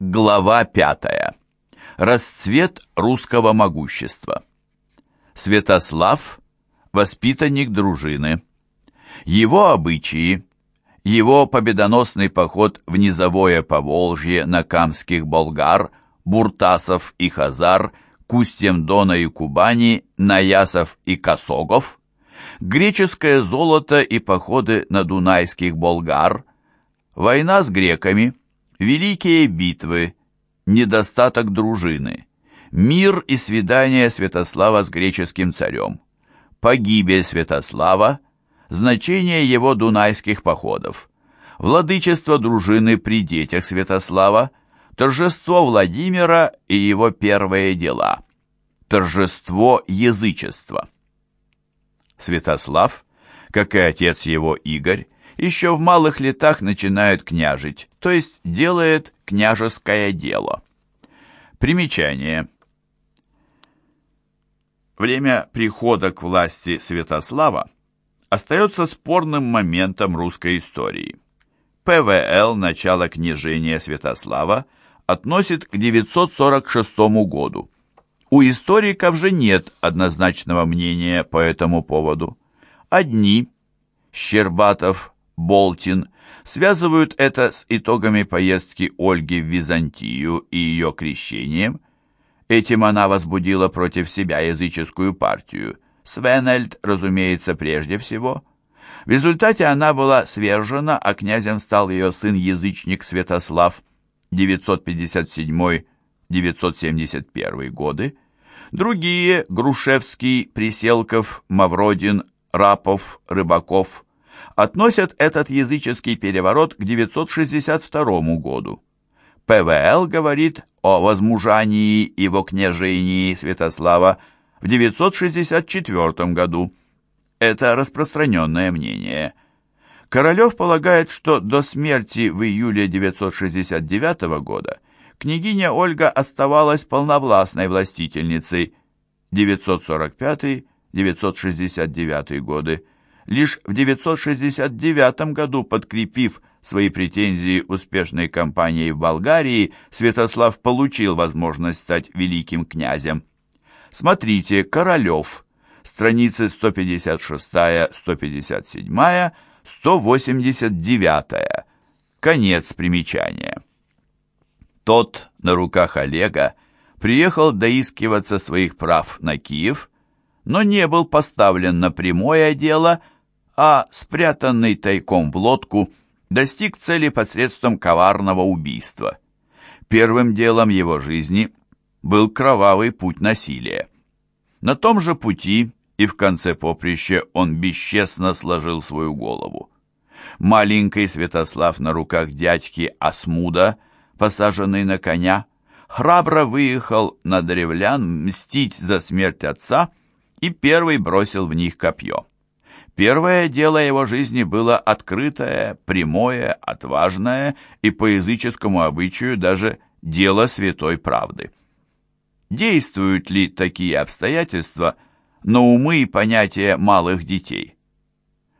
Глава пятая. Расцвет русского могущества. Святослав – воспитанник дружины. Его обычаи, его победоносный поход в низовое Поволжье на камских болгар, буртасов и хазар, к устьям Дона и Кубани, наясов и косогов, греческое золото и походы на дунайских болгар, война с греками – Великие битвы, недостаток дружины, мир и свидание Святослава с греческим царем, погибель Святослава, значение его дунайских походов, владычество дружины при детях Святослава, торжество Владимира и его первые дела, торжество язычества. Святослав, как и отец его Игорь, еще в малых летах начинает княжить, то есть делает княжеское дело. Примечание. Время прихода к власти Святослава остается спорным моментом русской истории. ПВЛ начало княжения Святослава относит к 946 году. У историков же нет однозначного мнения по этому поводу. Одни, Щербатов, Болтин связывают это с итогами поездки Ольги в Византию и ее крещением. Этим она возбудила против себя языческую партию. Свенельд, разумеется, прежде всего. В результате она была свержена, а князем стал ее сын-язычник Святослав, 957-971 годы. Другие – Грушевский, Приселков, Мавродин, Рапов, Рыбаков – относят этот языческий переворот к 962 году. ПВЛ говорит о возмужании и во княжении Святослава в 964 году. Это распространенное мнение. Королев полагает, что до смерти в июле 969 года княгиня Ольга оставалась полновластной властительницей 945-969 годы, лишь в 969 году, подкрепив свои претензии успешной кампанией в Болгарии, Святослав получил возможность стать великим князем. Смотрите, Королев, страницы 156-157, 189, конец примечания. Тот на руках Олега приехал доискиваться своих прав на Киев, но не был поставлен на прямое дело – а спрятанный тайком в лодку достиг цели посредством коварного убийства. Первым делом его жизни был кровавый путь насилия. На том же пути и в конце поприща он бесчестно сложил свою голову. Маленький Святослав на руках дядьки Асмуда, посаженный на коня, храбро выехал на древлян мстить за смерть отца и первый бросил в них копье. Первое дело его жизни было открытое, прямое, отважное и по языческому обычаю даже дело святой правды. Действуют ли такие обстоятельства на умы и понятия малых детей?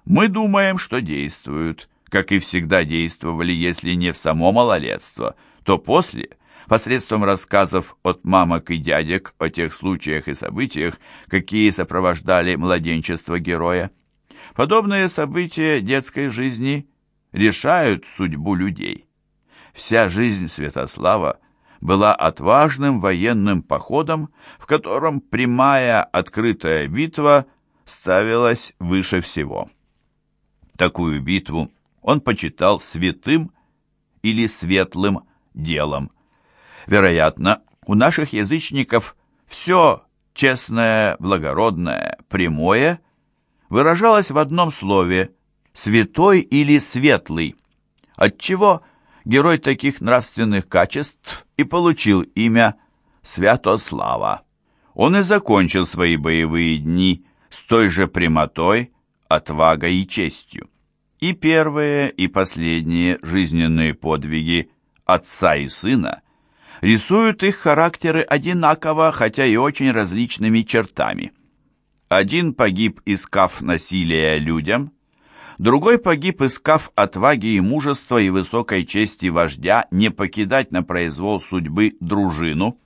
Мы думаем, что действуют, как и всегда действовали, если не в само малолетство, то после, посредством рассказов от мамок и дядек о тех случаях и событиях, какие сопровождали младенчество героя. Подобные события детской жизни решают судьбу людей. Вся жизнь Святослава была отважным военным походом, в котором прямая открытая битва ставилась выше всего. Такую битву он почитал святым или светлым делом. Вероятно, у наших язычников все честное, благородное, прямое – выражалась в одном слове «святой» или «светлый», отчего герой таких нравственных качеств и получил имя Святослава. Он и закончил свои боевые дни с той же прямотой, отвагой и честью. И первые, и последние жизненные подвиги отца и сына рисуют их характеры одинаково, хотя и очень различными чертами. Один погиб, искав насилия людям, Другой погиб, искав отваги и мужества и высокой чести вождя не покидать на произвол судьбы дружину.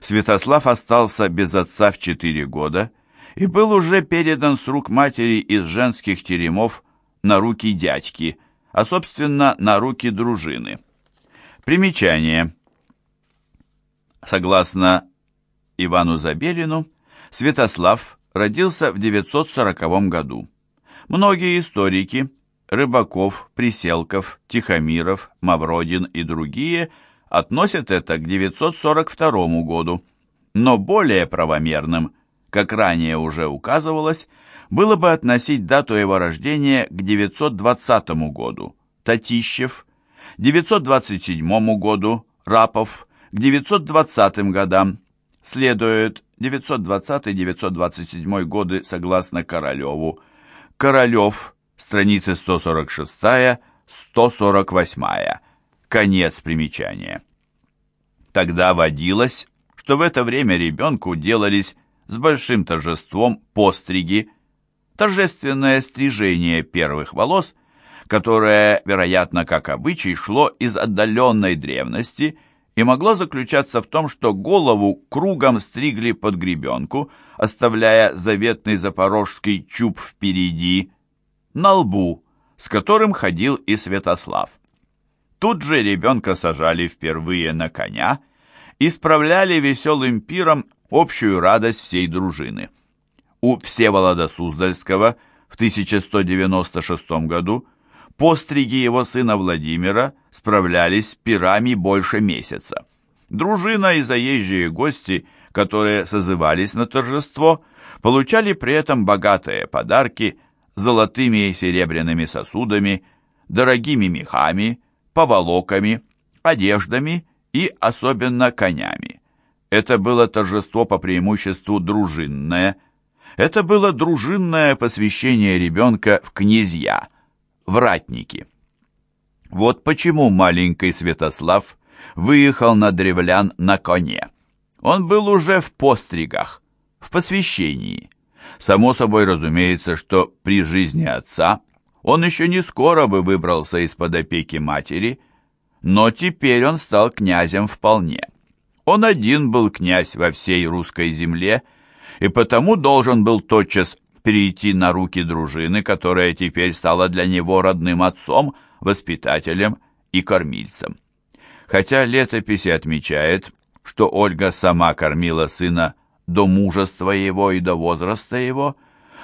Святослав остался без отца в четыре года и был уже передан с рук матери из женских теремов на руки дядьки, а, собственно, на руки дружины. Примечание. Согласно Ивану Забелину, Святослав родился в 940 году. Многие историки – Рыбаков, Приселков, Тихомиров, Мавродин и другие – относят это к 942 году. Но более правомерным, как ранее уже указывалось, было бы относить дату его рождения к 920 году. Татищев, 927 году, Рапов, к 920 годам. Следует 920-927 годы согласно Королеву. Королев, страницы 146-148. Конец примечания. Тогда водилось, что в это время ребенку делались с большим торжеством постриги, торжественное стрижение первых волос, которое, вероятно, как обычай, шло из отдаленной древности – и могло заключаться в том, что голову кругом стригли под гребенку, оставляя заветный запорожский чуб впереди, на лбу, с которым ходил и Святослав. Тут же ребенка сажали впервые на коня и справляли веселым пиром общую радость всей дружины. У Всеволода Суздальского в 1196 году Постриги его сына Владимира справлялись пирами больше месяца. Дружина и заезжие гости, которые созывались на торжество, получали при этом богатые подарки золотыми и серебряными сосудами, дорогими мехами, поволоками, одеждами и особенно конями. Это было торжество по преимуществу дружинное. Это было дружинное посвящение ребенка в князья – вратники. Вот почему маленький Святослав выехал на древлян на коне. Он был уже в постригах, в посвящении. Само собой разумеется, что при жизни отца он еще не скоро бы выбрался из-под опеки матери, но теперь он стал князем вполне. Он один был князь во всей русской земле, и потому должен был тотчас перейти на руки дружины, которая теперь стала для него родным отцом, воспитателем и кормильцем. Хотя летопись отмечает, что Ольга сама кормила сына до мужества его и до возраста его,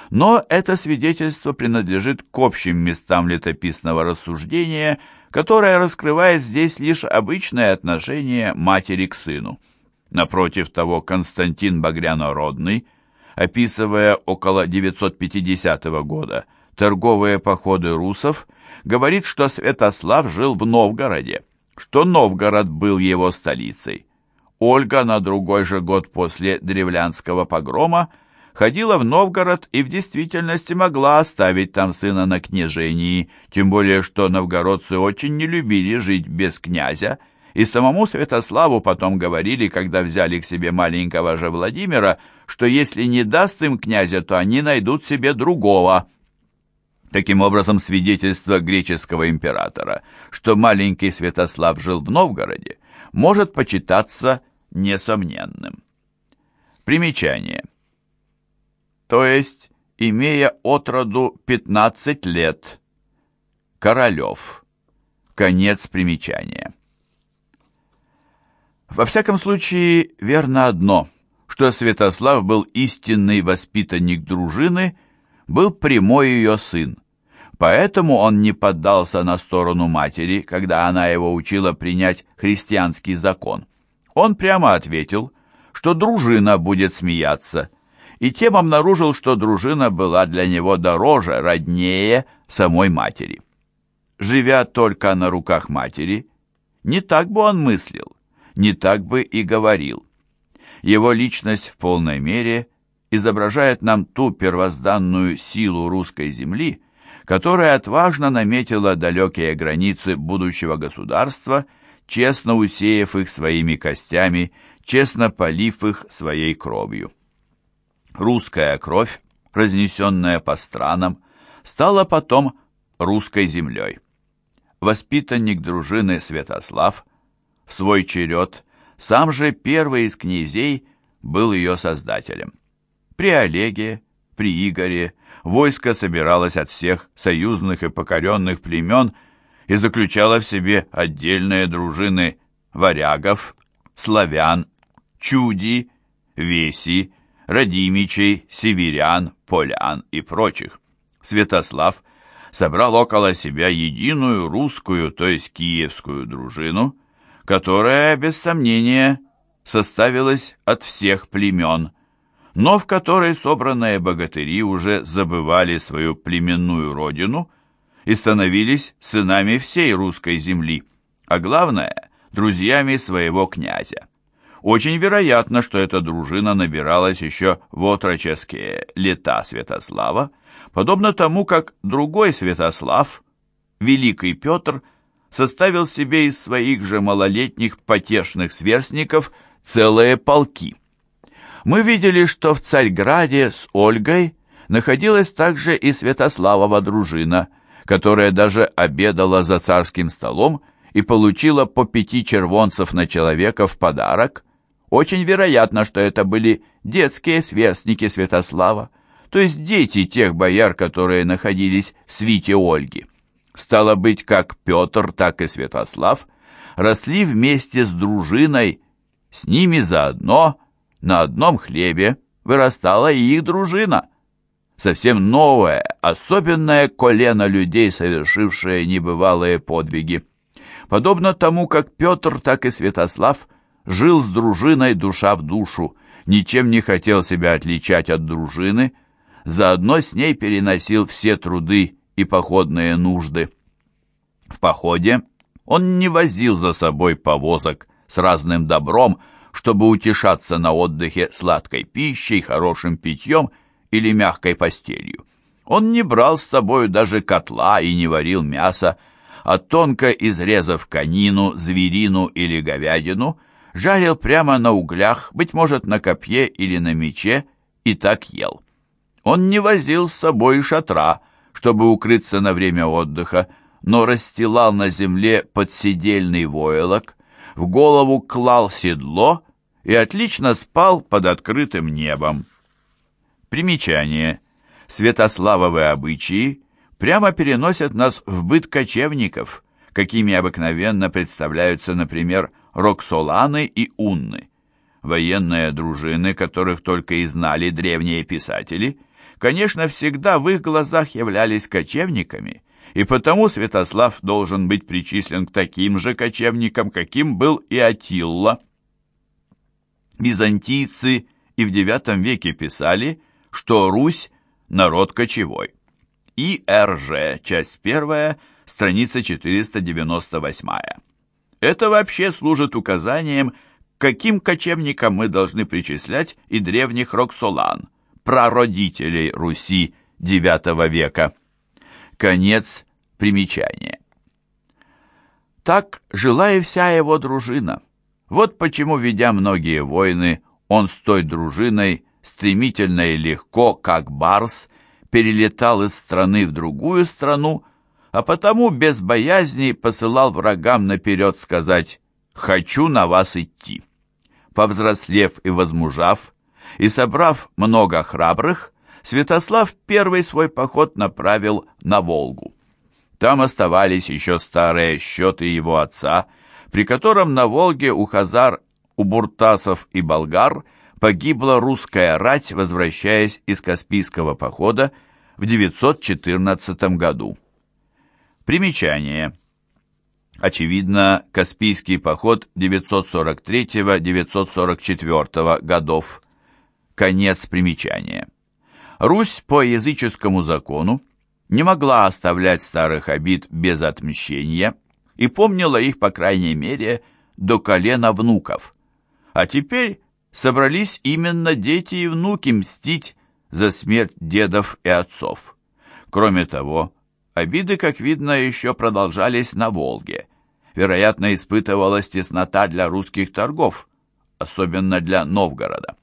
но это свидетельство принадлежит к общим местам летописного рассуждения, которое раскрывает здесь лишь обычное отношение матери к сыну. Напротив того, Константин Багрянородный – описывая около 950 года торговые походы русов, говорит, что Святослав жил в Новгороде, что Новгород был его столицей. Ольга на другой же год после древлянского погрома ходила в Новгород и в действительности могла оставить там сына на княжении, тем более что новгородцы очень не любили жить без князя, и самому Святославу потом говорили, когда взяли к себе маленького же Владимира, что если не даст им князя, то они найдут себе другого. Таким образом, свидетельство греческого императора, что маленький Святослав жил в Новгороде, может почитаться несомненным. Примечание. То есть, имея отроду 15 лет, Королев. Конец примечания. Во всяком случае, верно одно – что Святослав был истинный воспитанник дружины, был прямой ее сын. Поэтому он не поддался на сторону матери, когда она его учила принять христианский закон. Он прямо ответил, что дружина будет смеяться, и тем обнаружил, что дружина была для него дороже, роднее самой матери. Живя только на руках матери, не так бы он мыслил, не так бы и говорил его личность в полной мере изображает нам ту первозданную силу русской земли, которая отважно наметила далекие границы будущего государства, честно усеяв их своими костями, честно полив их своей кровью. Русская кровь, разнесенная по странам, стала потом русской землей. Воспитанник дружины Святослав в свой черед сам же первый из князей был ее создателем. При Олеге, при Игоре войско собиралось от всех союзных и покоренных племен и заключало в себе отдельные дружины варягов, славян, чуди, веси, радимичей, северян, полян и прочих. Святослав собрал около себя единую русскую, то есть киевскую дружину, которая, без сомнения, составилась от всех племен, но в которой собранные богатыри уже забывали свою племенную родину и становились сынами всей русской земли, а главное, друзьями своего князя. Очень вероятно, что эта дружина набиралась еще в отроческие лета Святослава, подобно тому, как другой Святослав, Великий Петр, составил себе из своих же малолетних потешных сверстников целые полки. Мы видели, что в Царьграде с Ольгой находилась также и Святославова дружина, которая даже обедала за царским столом и получила по пяти червонцев на человека в подарок. Очень вероятно, что это были детские сверстники Святослава, то есть дети тех бояр, которые находились в свите Ольги. Стало быть, как Петр, так и Святослав росли вместе с дружиной, с ними заодно, на одном хлебе вырастала и их дружина. Совсем новое, особенное колено людей, совершившее небывалые подвиги. Подобно тому, как Петр, так и Святослав жил с дружиной душа в душу, ничем не хотел себя отличать от дружины, заодно с ней переносил все труды и походные нужды. В походе он не возил за собой повозок с разным добром, чтобы утешаться на отдыхе сладкой пищей, хорошим питьем или мягкой постелью. Он не брал с собой даже котла и не варил мясо, а тонко изрезав конину, зверину или говядину, жарил прямо на углях, быть может, на копье или на мече, и так ел. Он не возил с собой шатра, чтобы укрыться на время отдыха, но расстилал на земле подседельный войлок, в голову клал седло и отлично спал под открытым небом. Примечание. Святославовы обычаи прямо переносят нас в быт кочевников, какими обыкновенно представляются, например, Роксоланы и Унны. Военные дружины, которых только и знали древние писатели – конечно, всегда в их глазах являлись кочевниками, и потому Святослав должен быть причислен к таким же кочевникам, каким был и Атилла. Византийцы и в IX веке писали, что Русь – народ кочевой. И РЖ, часть первая, страница 498. Это вообще служит указанием, каким кочевникам мы должны причислять и древних Роксолан – прародителей Руси IX века. Конец примечания. Так жила и вся его дружина. Вот почему, ведя многие войны, он с той дружиной стремительно и легко, как барс, перелетал из страны в другую страну, а потому без боязни посылал врагам наперед сказать «хочу на вас идти». Повзрослев и возмужав, и, собрав много храбрых, Святослав первый свой поход направил на Волгу. Там оставались еще старые счеты его отца, при котором на Волге у хазар, у буртасов и болгар погибла русская рать, возвращаясь из Каспийского похода в 914 году. Примечание. Очевидно, Каспийский поход 943-944 годов. Конец примечания. Русь по языческому закону не могла оставлять старых обид без отмщения и помнила их, по крайней мере, до колена внуков. А теперь собрались именно дети и внуки мстить за смерть дедов и отцов. Кроме того, обиды, как видно, еще продолжались на Волге. Вероятно, испытывалась теснота для русских торгов, особенно для Новгорода.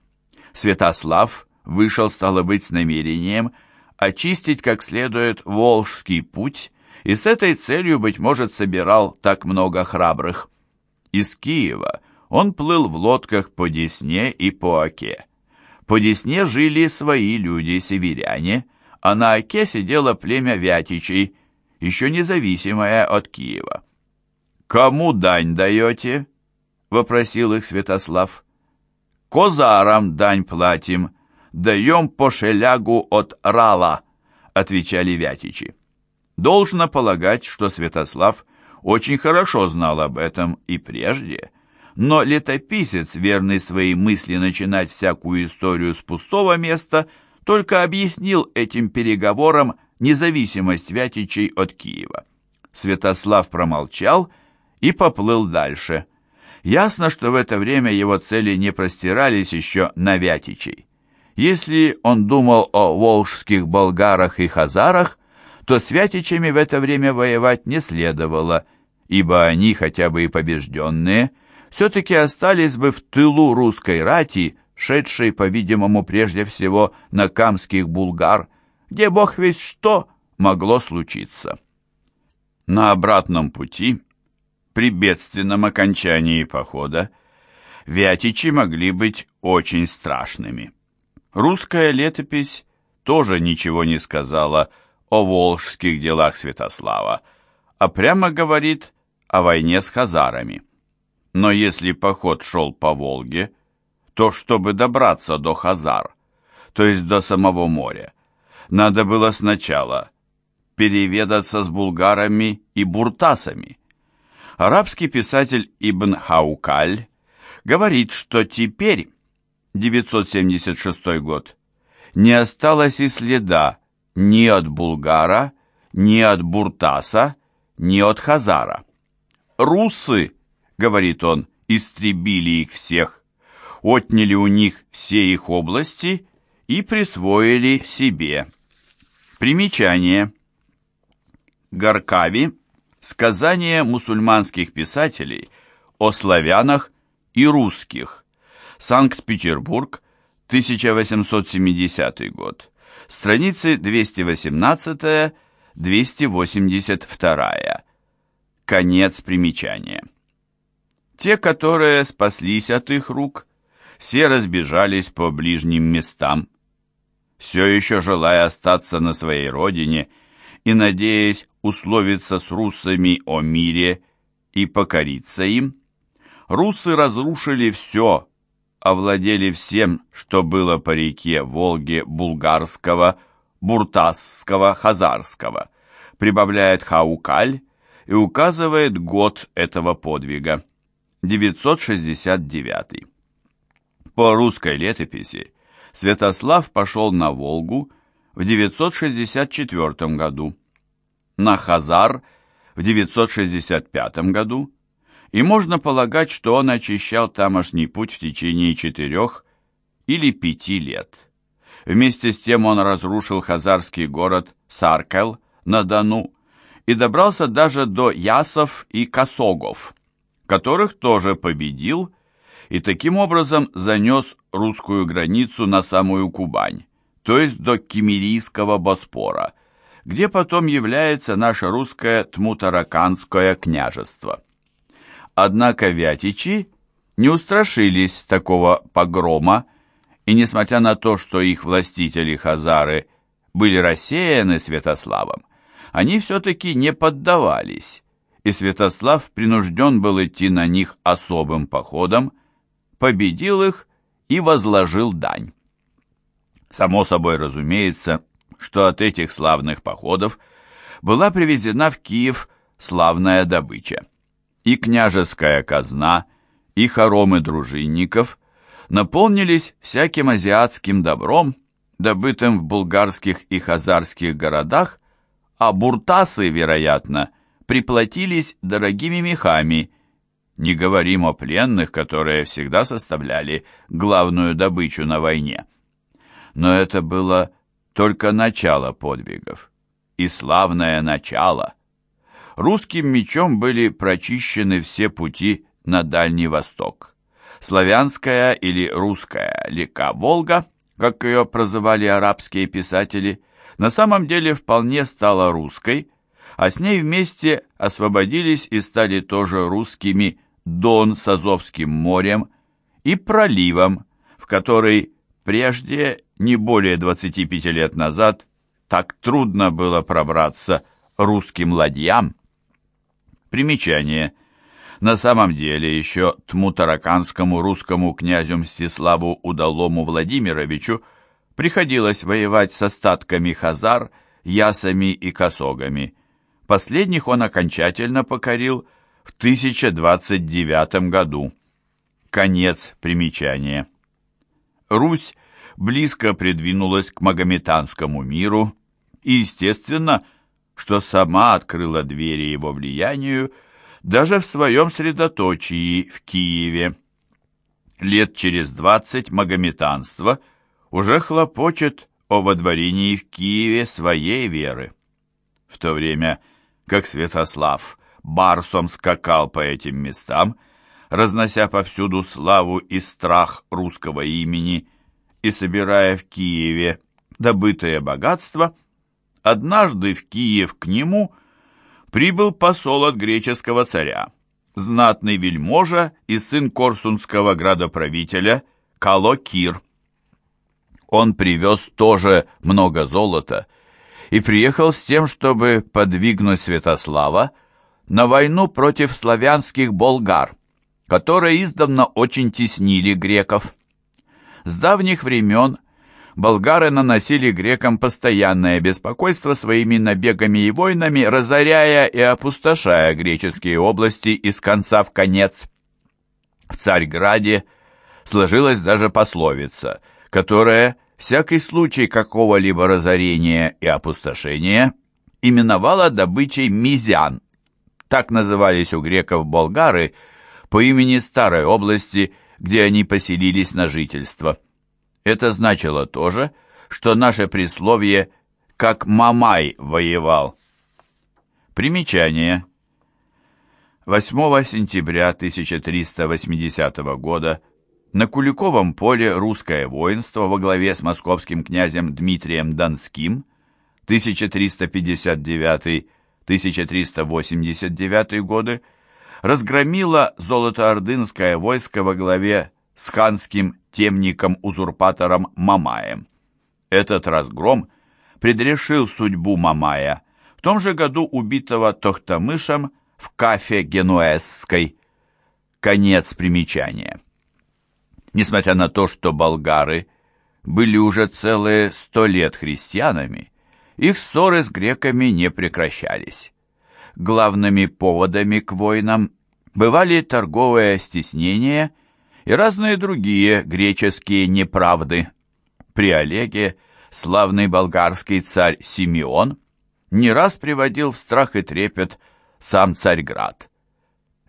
Святослав вышел, стало быть, с намерением очистить как следует Волжский путь и с этой целью, быть может, собирал так много храбрых. Из Киева он плыл в лодках по Десне и по Оке. По Десне жили свои люди, северяне, а на Оке сидело племя Вятичей, еще независимое от Киева. «Кому дань даете?» — вопросил их Святослав. «Козарам дань платим, даем по шелягу от рала», — отвечали Вятичи. Должно полагать, что Святослав очень хорошо знал об этом и прежде, но летописец, верный своей мысли начинать всякую историю с пустого места, только объяснил этим переговорам независимость Вятичей от Киева. Святослав промолчал и поплыл дальше. Ясно, что в это время его цели не простирались еще на Вятичей. Если он думал о волжских болгарах и хазарах, то с Вятичами в это время воевать не следовало, ибо они, хотя бы и побежденные, все-таки остались бы в тылу русской рати, шедшей, по-видимому, прежде всего на камских булгар, где бог весь что могло случиться. На обратном пути, при бедственном окончании похода, Вятичи могли быть очень страшными. Русская летопись тоже ничего не сказала о волжских делах Святослава, а прямо говорит о войне с хазарами. Но если поход шел по Волге, то чтобы добраться до Хазар, то есть до самого моря, надо было сначала переведаться с булгарами и буртасами. Арабский писатель Ибн Хаукаль говорит, что теперь, 976 год, не осталось и следа ни от Булгара, ни от Буртаса, ни от Хазара. «Русы», — говорит он, — «истребили их всех, отняли у них все их области и присвоили себе». Примечание. Гаркави. Сказание мусульманских писателей о славянах и русских. Санкт-Петербург, 1870 год страницы 218-282. Конец примечания. Те, которые спаслись от их рук, все разбежались по ближним местам, все еще желая остаться на своей родине и надеясь условиться с руссами о мире и покориться им. Русы разрушили все, овладели всем, что было по реке Волге булгарского, буртасского, хазарского, прибавляет Хаукаль и указывает год этого подвига – 969. По русской летописи Святослав пошел на Волгу в 964 году, на Хазар в 965 году, и можно полагать, что он очищал тамошний путь в течение четырех или пяти лет. Вместе с тем он разрушил хазарский город Саркел на Дону и добрался даже до Ясов и Косогов, которых тоже победил и таким образом занес русскую границу на самую Кубань, то есть до Кемерийского Боспора, где потом является наше русское Тмутараканское княжество. Однако вятичи не устрашились такого погрома, и несмотря на то, что их властители-хазары были рассеяны Святославом, они все-таки не поддавались, и Святослав принужден был идти на них особым походом, победил их и возложил дань. Само собой разумеется, что от этих славных походов была привезена в Киев славная добыча и княжеская казна, и хоромы дружинников наполнились всяким азиатским добром, добытым в булгарских и хазарских городах, а буртасы, вероятно, приплатились дорогими мехами, не говорим о пленных, которые всегда составляли главную добычу на войне. Но это было только начало подвигов, и славное начало – Русским мечом были прочищены все пути на Дальний Восток. Славянская или русская река Волга, как ее прозывали арабские писатели, на самом деле вполне стала русской, а с ней вместе освободились и стали тоже русскими Дон с Азовским морем и проливом, в который прежде, не более 25 лет назад, так трудно было пробраться русским ладьям. Примечание. На самом деле еще тмутараканскому русскому князю Мстиславу Удалому Владимировичу приходилось воевать с остатками хазар, ясами и косогами. Последних он окончательно покорил в 1029 году. Конец примечания. Русь близко придвинулась к магометанскому миру и, естественно, что сама открыла двери его влиянию даже в своем средоточии в Киеве. Лет через двадцать магометанство уже хлопочет о водворении в Киеве своей веры. В то время как Святослав барсом скакал по этим местам, разнося повсюду славу и страх русского имени и собирая в Киеве добытое богатство, однажды в Киев к нему прибыл посол от греческого царя, знатный вельможа и сын корсунского градоправителя Калокир. Он привез тоже много золота и приехал с тем, чтобы подвигнуть Святослава на войну против славянских болгар, которые издавна очень теснили греков. С давних времен болгары наносили грекам постоянное беспокойство своими набегами и войнами, разоряя и опустошая греческие области из конца в конец. В Царьграде сложилась даже пословица, которая всякий случай какого-либо разорения и опустошения именовала добычей мизян. Так назывались у греков болгары по имени старой области, где они поселились на жительство. Это значило то же, что наше присловие «как Мамай воевал». Примечание. 8 сентября 1380 года на Куликовом поле русское воинство во главе с московским князем Дмитрием Донским 1359-1389 годы разгромило золотоордынское войско во главе с ханским темником-узурпатором Мамаем. Этот разгром предрешил судьбу Мамая, в том же году убитого Тохтамышем в Кафе Генуэзской. Конец примечания. Несмотря на то, что болгары были уже целые сто лет христианами, их ссоры с греками не прекращались. Главными поводами к войнам бывали торговое стеснение и разные другие греческие неправды. При Олеге славный болгарский царь Симеон не раз приводил в страх и трепет сам Царьград.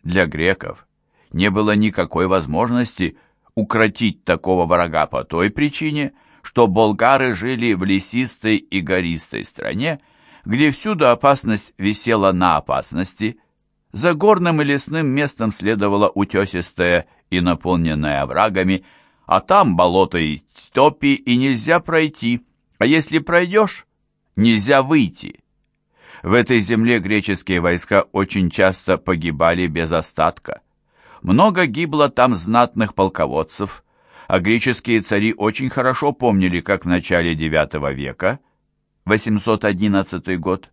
Для греков не было никакой возможности укротить такого врага по той причине, что болгары жили в лесистой и гористой стране, где всюду опасность висела на опасности. За горным и лесным местом следовала утесистая и наполненная оврагами, а там болото и степи, и нельзя пройти, а если пройдешь, нельзя выйти. В этой земле греческие войска очень часто погибали без остатка. Много гибло там знатных полководцев, а греческие цари очень хорошо помнили, как в начале IX века, 811 год,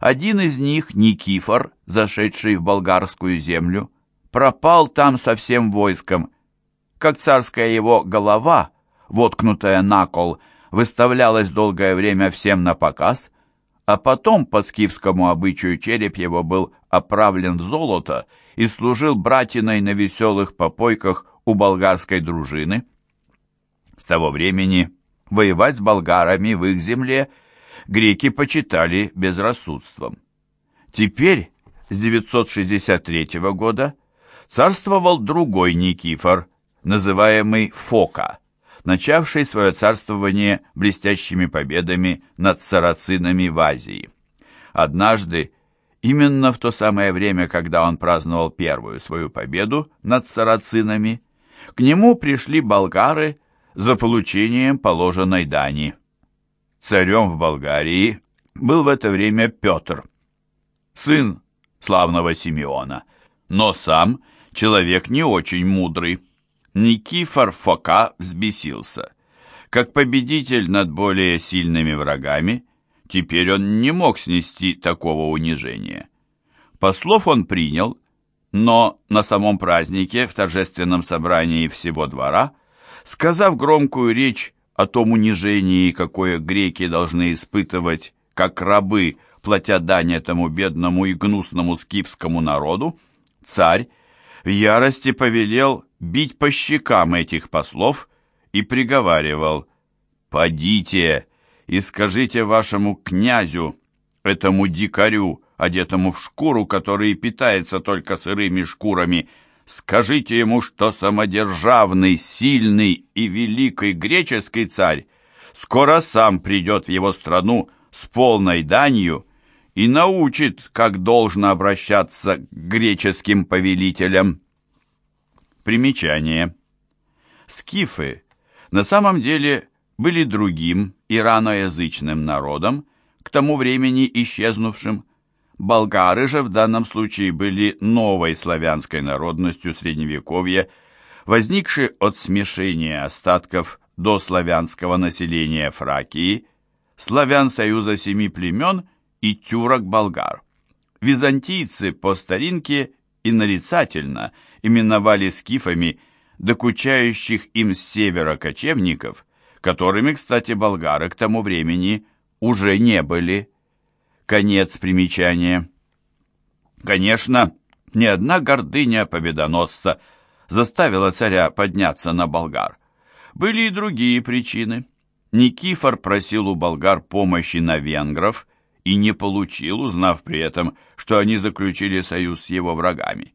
один из них, Никифор, зашедший в болгарскую землю, пропал там со всем войском, как царская его голова, воткнутая на кол, выставлялась долгое время всем на показ, а потом по скифскому обычаю череп его был оправлен в золото и служил братиной на веселых попойках у болгарской дружины. С того времени воевать с болгарами в их земле греки почитали безрассудством. Теперь, с 963 года, царствовал другой Никифор, называемый Фока, начавший свое царствование блестящими победами над сарацинами в Азии. Однажды Именно в то самое время, когда он праздновал первую свою победу над сарацинами, к нему пришли болгары за получением положенной дани. Царем в Болгарии был в это время Петр. сын славного Симеона, но сам человек не очень мудрый. Никифор Фока взбесился. Как победитель над более сильными врагами, теперь он не мог снести такого унижения. Послов он принял, но на самом празднике, в торжественном собрании всего двора, сказав громкую речь о том унижении, какое греки должны испытывать, как рабы, платя дань этому бедному и гнусному скифскому народу, царь в ярости повелел бить по щекам этих послов и приговаривал «Подите и скажите вашему князю, этому дикарю, одетому в шкуру, который питается только сырыми шкурами, скажите ему, что самодержавный, сильный и великий греческий царь скоро сам придет в его страну с полной данью и научит, как должно обращаться к греческим повелителям. Примечание. Скифы на самом деле были другим ираноязычным народом, к тому времени исчезнувшим. Болгары же в данном случае были новой славянской народностью Средневековья, возникшей от смешения остатков дославянского населения Фракии, славян Союза Семи Племен и тюрок-болгар. Византийцы по старинке и нарицательно именовали скифами докучающих им с севера кочевников, которыми, кстати, болгары к тому времени уже не были. Конец примечания. Конечно, ни одна гордыня победоносца заставила царя подняться на болгар. Были и другие причины. Никифор просил у болгар помощи на венгров и не получил, узнав при этом, что они заключили союз с его врагами.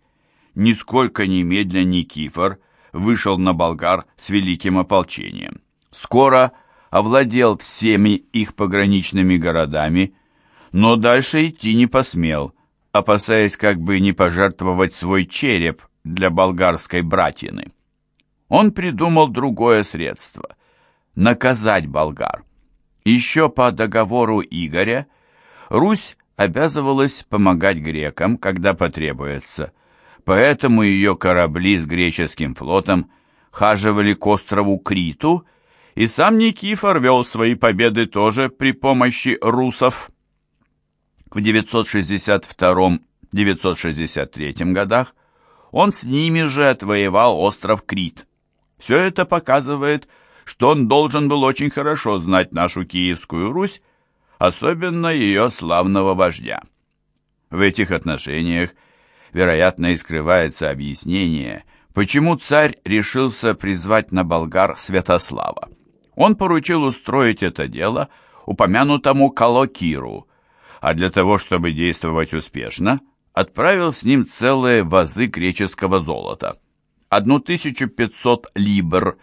Нисколько немедля Никифор вышел на болгар с великим ополчением. Скоро овладел всеми их пограничными городами, но дальше идти не посмел, опасаясь как бы не пожертвовать свой череп для болгарской братины. Он придумал другое средство – наказать болгар. Еще по договору Игоря Русь обязывалась помогать грекам, когда потребуется, поэтому ее корабли с греческим флотом хаживали к острову Криту, и сам Никифор вел свои победы тоже при помощи русов. В 962-963 годах он с ними же отвоевал остров Крит. Все это показывает, что он должен был очень хорошо знать нашу Киевскую Русь, особенно ее славного вождя. В этих отношениях, вероятно, и скрывается объяснение, почему царь решился призвать на болгар Святослава. Он поручил устроить это дело упомянутому Калокиру, а для того, чтобы действовать успешно, отправил с ним целые вазы греческого золота. 1500 либр,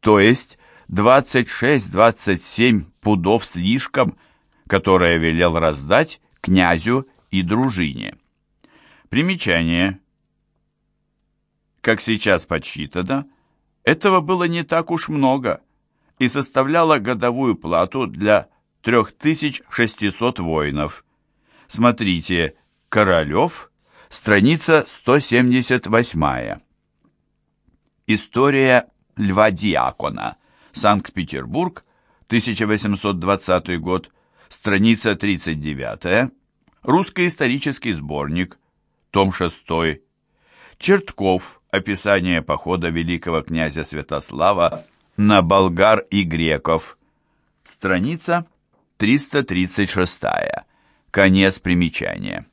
то есть 26-27 пудов слишком, которое велел раздать князю и дружине. Примечание. Как сейчас подсчитано, этого было не так уж много и составляло годовую плату для 3600 воинов. Смотрите, Королев, страница 178. История Льва Диакона, Санкт-Петербург, 1820 год, страница 39, русский исторический сборник, том 6, Чертков, описание похода великого князя Святослава на болгар и греков, страница 336. Конец примечания.